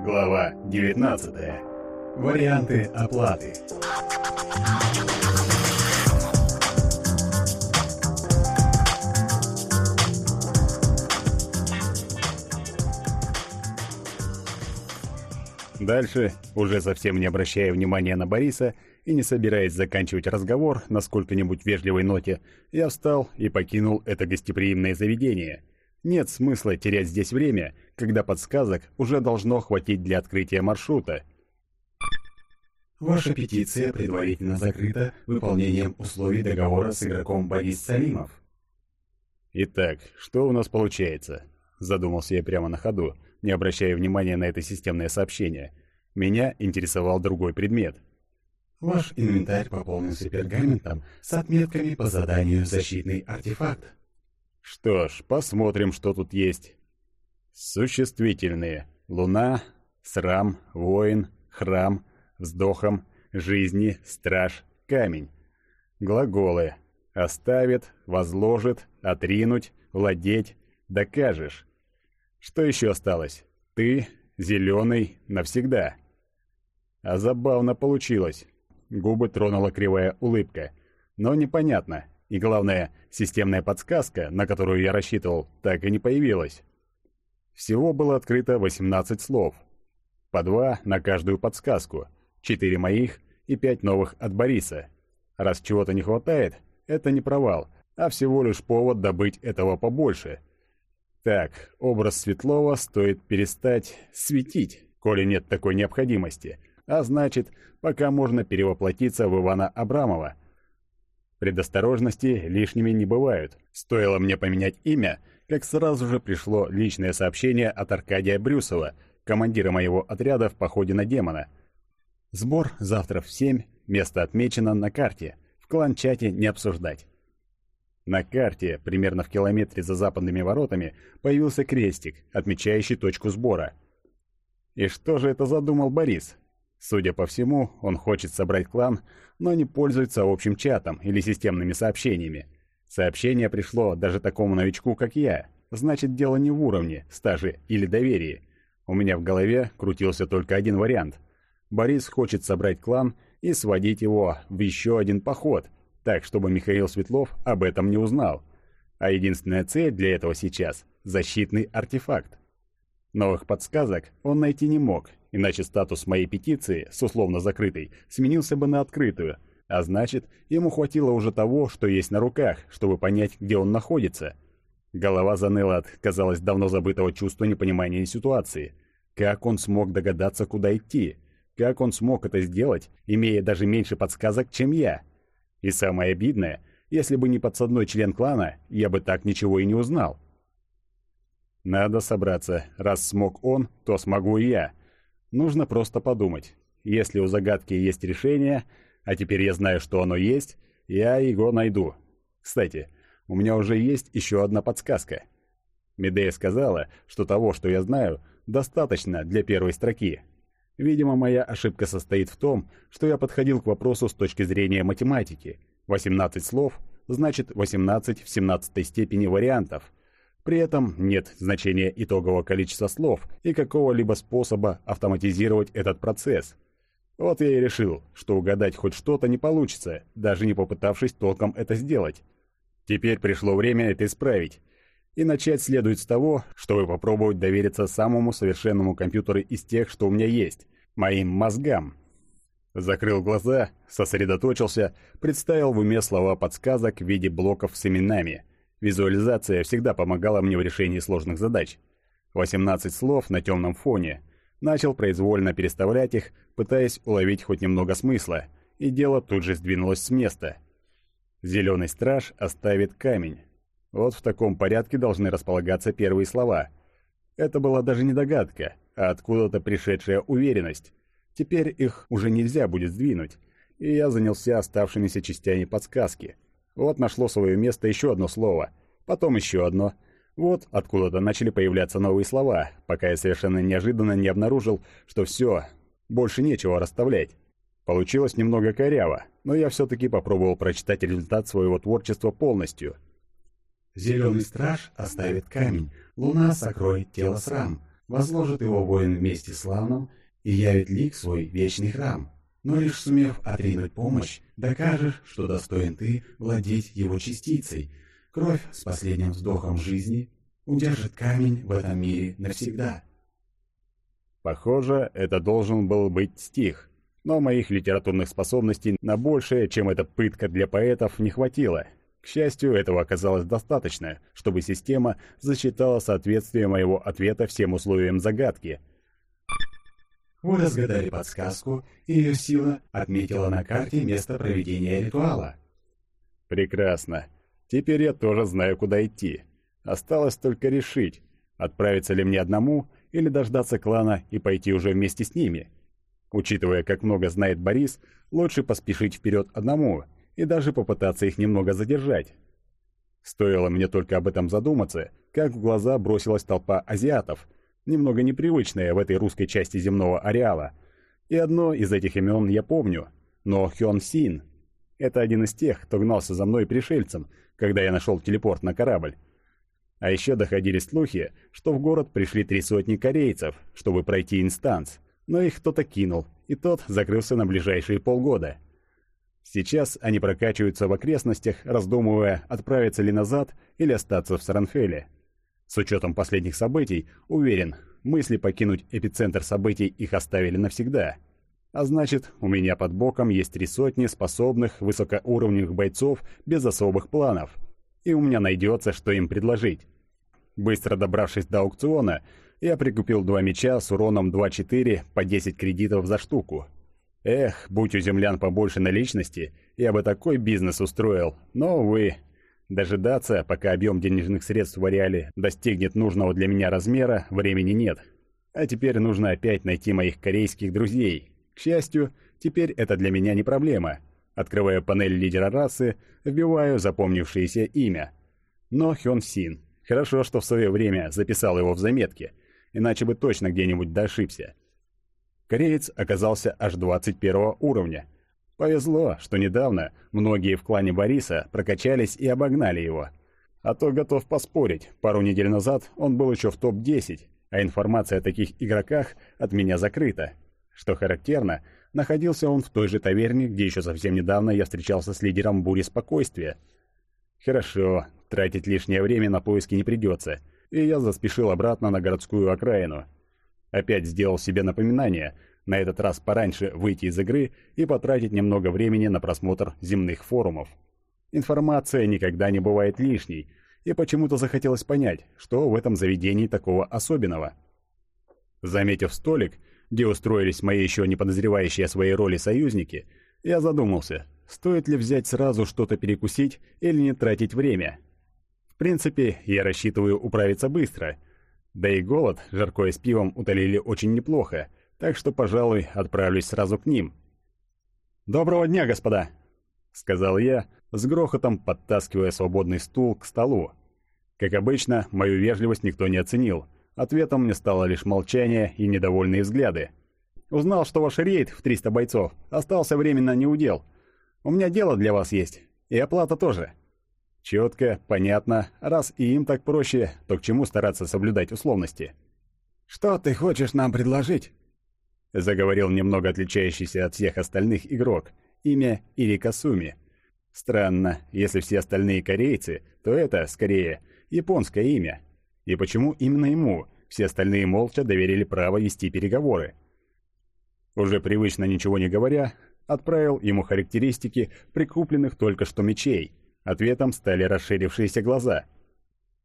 Глава 19. Варианты оплаты. Дальше, уже совсем не обращая внимания на Бориса и не собираясь заканчивать разговор на сколько-нибудь вежливой ноте, я встал и покинул это гостеприимное заведение. Нет смысла терять здесь время, когда подсказок уже должно хватить для открытия маршрута. Ваша петиция предварительно закрыта выполнением условий договора с игроком Борис Салимов. Итак, что у нас получается? Задумался я прямо на ходу, не обращая внимания на это системное сообщение. Меня интересовал другой предмет. Ваш инвентарь пополнился пергаментом с отметками по заданию «Защитный артефакт». Что ж, посмотрим, что тут есть. Существительные. Луна, срам, воин, храм, вздохом, жизни, страж, камень. Глаголы. Оставит, возложит, отринуть, владеть, докажешь. Что еще осталось? Ты, зеленый, навсегда. А забавно получилось. Губы тронула кривая улыбка. Но непонятно. И главное, системная подсказка, на которую я рассчитывал, так и не появилась. Всего было открыто 18 слов. По два на каждую подсказку. Четыре моих и пять новых от Бориса. Раз чего-то не хватает, это не провал, а всего лишь повод добыть этого побольше – так, образ Светлова стоит перестать светить, коли нет такой необходимости. А значит, пока можно перевоплотиться в Ивана Абрамова. Предосторожности лишними не бывают. Стоило мне поменять имя, как сразу же пришло личное сообщение от Аркадия Брюсова, командира моего отряда в походе на демона. Сбор завтра в семь, место отмечено на карте. В клан-чате не обсуждать. На карте, примерно в километре за западными воротами, появился крестик, отмечающий точку сбора. И что же это задумал Борис? Судя по всему, он хочет собрать клан, но не пользуется общим чатом или системными сообщениями. Сообщение пришло даже такому новичку, как я. Значит, дело не в уровне, стаже или доверии. У меня в голове крутился только один вариант. Борис хочет собрать клан и сводить его в еще один поход – так, чтобы Михаил Светлов об этом не узнал. А единственная цель для этого сейчас – защитный артефакт. Новых подсказок он найти не мог, иначе статус моей петиции с условно закрытой сменился бы на открытую, а значит, ему хватило уже того, что есть на руках, чтобы понять, где он находится. Голова заныла от, казалось, давно забытого чувства непонимания ситуации. Как он смог догадаться, куда идти? Как он смог это сделать, имея даже меньше подсказок, чем я? И самое обидное, если бы не подсадной член клана, я бы так ничего и не узнал. Надо собраться. Раз смог он, то смогу и я. Нужно просто подумать. Если у загадки есть решение, а теперь я знаю, что оно есть, я его найду. Кстати, у меня уже есть еще одна подсказка. Медея сказала, что того, что я знаю, достаточно для первой строки. Видимо, моя ошибка состоит в том, что я подходил к вопросу с точки зрения математики. 18 слов значит 18 в 17 степени вариантов. При этом нет значения итогового количества слов и какого-либо способа автоматизировать этот процесс. Вот я и решил, что угадать хоть что-то не получится, даже не попытавшись толком это сделать. Теперь пришло время это исправить. И начать следует с того, чтобы попробовать довериться самому совершенному компьютеру из тех, что у меня есть, моим мозгам. Закрыл глаза, сосредоточился, представил в уме слова подсказок в виде блоков с именами. Визуализация всегда помогала мне в решении сложных задач. 18 слов на темном фоне. Начал произвольно переставлять их, пытаясь уловить хоть немного смысла, и дело тут же сдвинулось с места. Зеленый страж оставит камень. Вот в таком порядке должны располагаться первые слова. Это была даже не догадка, а откуда-то пришедшая уверенность. Теперь их уже нельзя будет сдвинуть, и я занялся оставшимися частями подсказки. Вот нашло свое место еще одно слово, потом еще одно. Вот откуда-то начали появляться новые слова, пока я совершенно неожиданно не обнаружил, что все, больше нечего расставлять. Получилось немного коряво, но я все-таки попробовал прочитать результат своего творчества полностью – Зеленый страж оставит камень, луна сокроет тело срам, возложит его воин вместе с славным и явит лик свой вечный храм. Но лишь сумев отринуть помощь, докажешь, что достоин ты владеть его частицей. Кровь с последним вздохом жизни удержит камень в этом мире навсегда. Похоже, это должен был быть стих, но моих литературных способностей на большее, чем эта пытка для поэтов, не хватило. К счастью, этого оказалось достаточно, чтобы система засчитала соответствие моего ответа всем условиям загадки. Вы разгадали подсказку, и ее сила отметила на карте место проведения ритуала. Прекрасно. Теперь я тоже знаю, куда идти. Осталось только решить, отправиться ли мне одному или дождаться клана и пойти уже вместе с ними. Учитывая, как много знает Борис, лучше поспешить вперед одному и даже попытаться их немного задержать. Стоило мне только об этом задуматься, как в глаза бросилась толпа азиатов, немного непривычная в этой русской части земного ареала. И одно из этих имен я помню, но Хён Син. Это один из тех, кто гнался за мной пришельцем, когда я нашел телепорт на корабль. А еще доходили слухи, что в город пришли три сотни корейцев, чтобы пройти инстанс, но их кто-то кинул, и тот закрылся на ближайшие полгода. Сейчас они прокачиваются в окрестностях, раздумывая, отправиться ли назад или остаться в Саранфеле. С учетом последних событий, уверен, мысли покинуть эпицентр событий их оставили навсегда. А значит, у меня под боком есть три сотни способных высокоуровневых бойцов без особых планов – и у меня найдется, что им предложить. Быстро добравшись до аукциона, я прикупил два меча с уроном 2-4 по 10 кредитов за штуку. Эх, будь у землян побольше наличности, я бы такой бизнес устроил, но, увы. Дожидаться, пока объем денежных средств в ареале достигнет нужного для меня размера, времени нет. А теперь нужно опять найти моих корейских друзей. К счастью, теперь это для меня не проблема. Открываю панель лидера расы, вбиваю запомнившееся имя. Но Хён Син. Хорошо, что в свое время записал его в заметке, иначе бы точно где-нибудь дошибся. Кореец оказался аж 21 уровня. Повезло, что недавно многие в клане Бориса прокачались и обогнали его. А то готов поспорить, пару недель назад он был еще в топ-10, а информация о таких игроках от меня закрыта. Что характерно, находился он в той же таверне, где еще совсем недавно я встречался с лидером бури спокойствия. Хорошо, тратить лишнее время на поиски не придется, и я заспешил обратно на городскую окраину. Опять сделал себе напоминание, на этот раз пораньше выйти из игры и потратить немного времени на просмотр земных форумов. Информация никогда не бывает лишней, и почему-то захотелось понять, что в этом заведении такого особенного. Заметив столик, где устроились мои еще не подозревающие о своей роли союзники, я задумался, стоит ли взять сразу что-то перекусить или не тратить время. В принципе, я рассчитываю управиться быстро. Да и голод, жаркое с пивом утолили очень неплохо, так что, пожалуй, отправлюсь сразу к ним. «Доброго дня, господа!» — сказал я, с грохотом подтаскивая свободный стул к столу. Как обычно, мою вежливость никто не оценил — Ответом мне стало лишь молчание и недовольные взгляды. «Узнал, что ваш рейд в 300 бойцов остался временно неудел. У меня дело для вас есть, и оплата тоже». Четко, понятно, раз и им так проще, то к чему стараться соблюдать условности? «Что ты хочешь нам предложить?» Заговорил немного отличающийся от всех остальных игрок, имя Ирика Суми. Странно, если все остальные корейцы, то это, скорее, японское имя, и почему именно ему все остальные молча доверили право вести переговоры? Уже привычно ничего не говоря, отправил ему характеристики прикупленных только что мечей. Ответом стали расширившиеся глаза.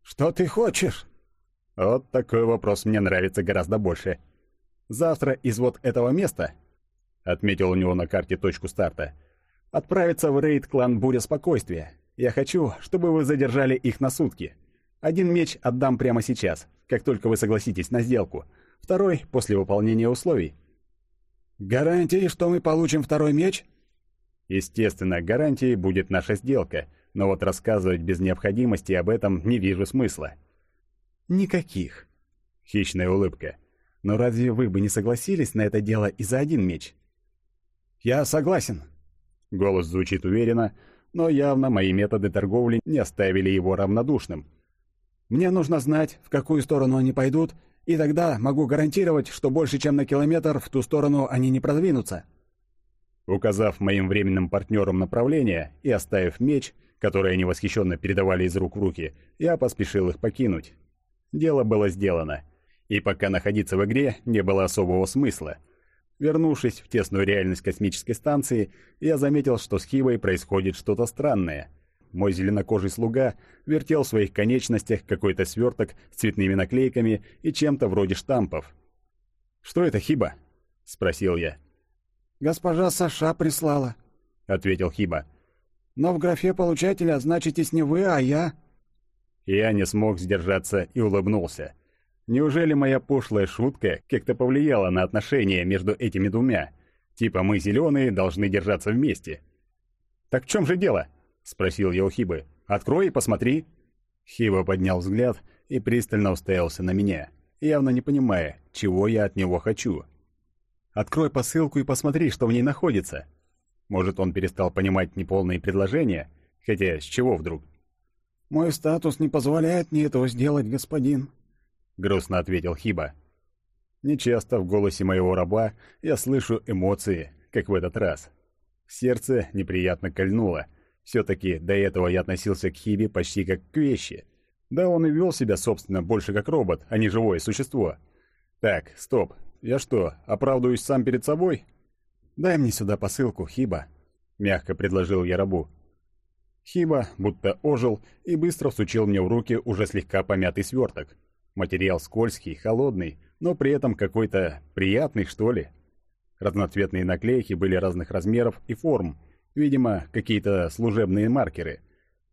«Что ты хочешь?» Вот такой вопрос мне нравится гораздо больше. Завтра из вот этого места, отметил у него на карте точку старта, отправиться в рейд клан Буря Спокойствия. Я хочу, чтобы вы задержали их на сутки. Один меч отдам прямо сейчас, как только вы согласитесь на сделку. Второй — после выполнения условий». «Гарантии, что мы получим второй меч?» Естественно, гарантией будет наша сделка, но вот рассказывать без необходимости об этом не вижу смысла. «Никаких». Хищная улыбка. «Но разве вы бы не согласились на это дело и за один меч?» «Я согласен». Голос звучит уверенно, но явно мои методы торговли не оставили его равнодушным. Мне нужно знать, в какую сторону они пойдут, И тогда могу гарантировать, что больше чем на километр в ту сторону они не продвинутся». Указав моим временным партнерам направление и оставив меч, который они восхищенно передавали из рук в руки, я поспешил их покинуть. Дело было сделано, и пока находиться в игре не было особого смысла. Вернувшись в тесную реальность космической станции, я заметил, что с Хивой происходит что-то странное. Мой зеленокожий слуга вертел в своих конечностях какой-то сверток с цветными наклейками и чем-то вроде штампов. «Что это, Хиба?» — спросил я. «Госпожа Саша прислала», — ответил Хиба. «Но в графе получателя значитесь не вы, а я». Я не смог сдержаться и улыбнулся. Неужели моя пошлая шутка как-то повлияла на отношения между этими двумя? Типа мы зеленые должны держаться вместе. «Так в чем же дело?» — спросил я у Хибы. «Открой и посмотри». Хиба поднял взгляд и пристально уставился на меня, явно не понимая, чего я от него хочу. Открой посылку и посмотри, что в ней находится. Может, он перестал понимать неполные предложения? Хотя, с чего вдруг? «Мой статус не позволяет мне этого сделать, господин», — грустно ответил Хиба. Нечасто в голосе моего раба я слышу эмоции, как в этот раз. Сердце неприятно кольнуло. Все-таки до этого я относился к Хибе почти как к вещи. Да он и вел себя, собственно, больше как робот, а не живое существо. Так, стоп, я что, оправдываюсь сам перед собой? Дай мне сюда посылку, Хиба, мягко предложил я рабу. Хиба будто ожил и быстро всучил мне в руки уже слегка помятый сверток. Материал скользкий, холодный, но при этом какой-то приятный, что ли. Разноцветные наклейки были разных размеров и форм, видимо, какие-то служебные маркеры.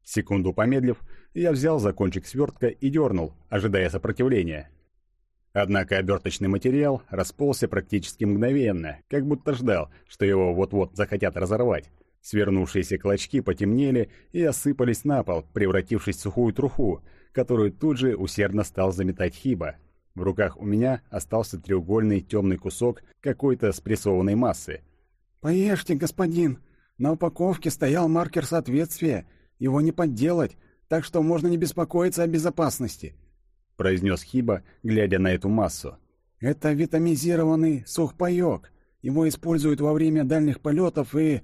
Секунду помедлив, я взял за кончик свертка и дернул, ожидая сопротивления. Однако оберточный материал расползся практически мгновенно, как будто ждал, что его вот-вот захотят разорвать. Свернувшиеся клочки потемнели и осыпались на пол, превратившись в сухую труху, которую тут же усердно стал заметать Хиба. В руках у меня остался треугольный темный кусок какой-то спрессованной массы. «Поешьте, господин! На упаковке стоял маркер соответствия. Его не подделать, так что можно не беспокоиться о безопасности произнес Хиба, глядя на эту массу. «Это витамизированный сухпайок. Его используют во время дальних полетов и...»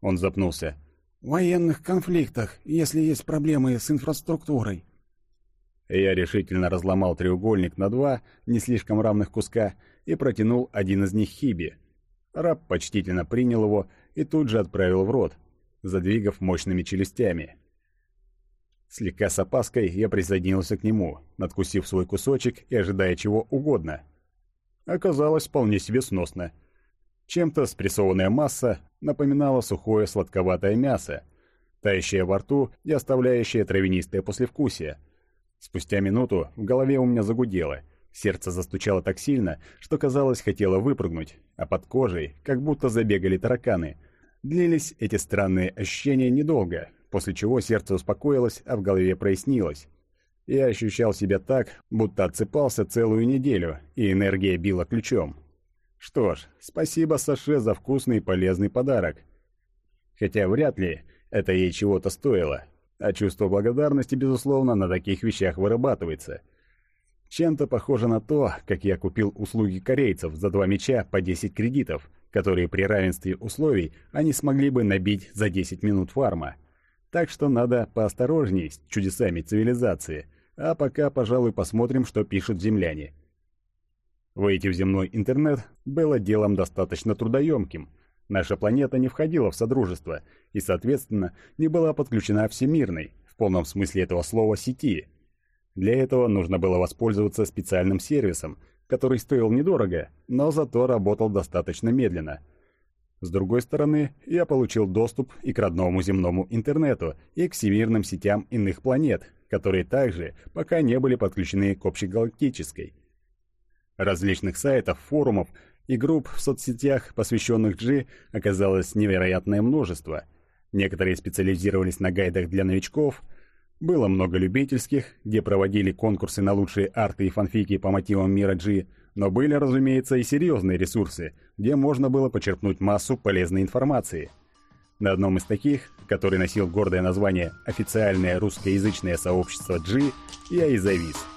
Он запнулся. «В военных конфликтах, если есть проблемы с инфраструктурой». Я решительно разломал треугольник на два не слишком равных куска и протянул один из них Хибе. Раб почтительно принял его и тут же отправил в рот, задвигав мощными челюстями. Слегка с опаской я присоединился к нему, надкусив свой кусочек и ожидая чего угодно. Оказалось вполне себе сносно. Чем-то спрессованная масса напоминала сухое сладковатое мясо, тающее во рту и оставляющее травянистое послевкусие. Спустя минуту в голове у меня загудело, сердце застучало так сильно, что, казалось, хотело выпрыгнуть, а под кожей как будто забегали тараканы. Длились эти странные ощущения недолго, после чего сердце успокоилось, а в голове прояснилось. Я ощущал себя так, будто отсыпался целую неделю, и энергия била ключом. Что ж, спасибо Саше за вкусный и полезный подарок. Хотя вряд ли это ей чего-то стоило, а чувство благодарности, безусловно, на таких вещах вырабатывается. Чем-то похоже на то, как я купил услуги корейцев за два мяча по 10 кредитов, которые при равенстве условий они смогли бы набить за 10 минут фарма. Так что надо поосторожней с чудесами цивилизации, а пока, пожалуй, посмотрим, что пишут земляне. Выйти в земной интернет было делом достаточно трудоемким. Наша планета не входила в Содружество и, соответственно, не была подключена всемирной, в полном смысле этого слова, сети. Для этого нужно было воспользоваться специальным сервисом, который стоил недорого, но зато работал достаточно медленно – с другой стороны, я получил доступ и к родному земному интернету, и к всемирным сетям иных планет, которые также пока не были подключены к общегалактической. Различных сайтов, форумов и групп в соцсетях, посвященных G, оказалось невероятное множество. Некоторые специализировались на гайдах для новичков, было много любительских, где проводили конкурсы на лучшие арты и фанфики по мотивам мира G, но были, разумеется, и серьезные ресурсы, где можно было почерпнуть массу полезной информации. На одном из таких, который носил гордое название «Официальное русскоязычное сообщество G», я и завис –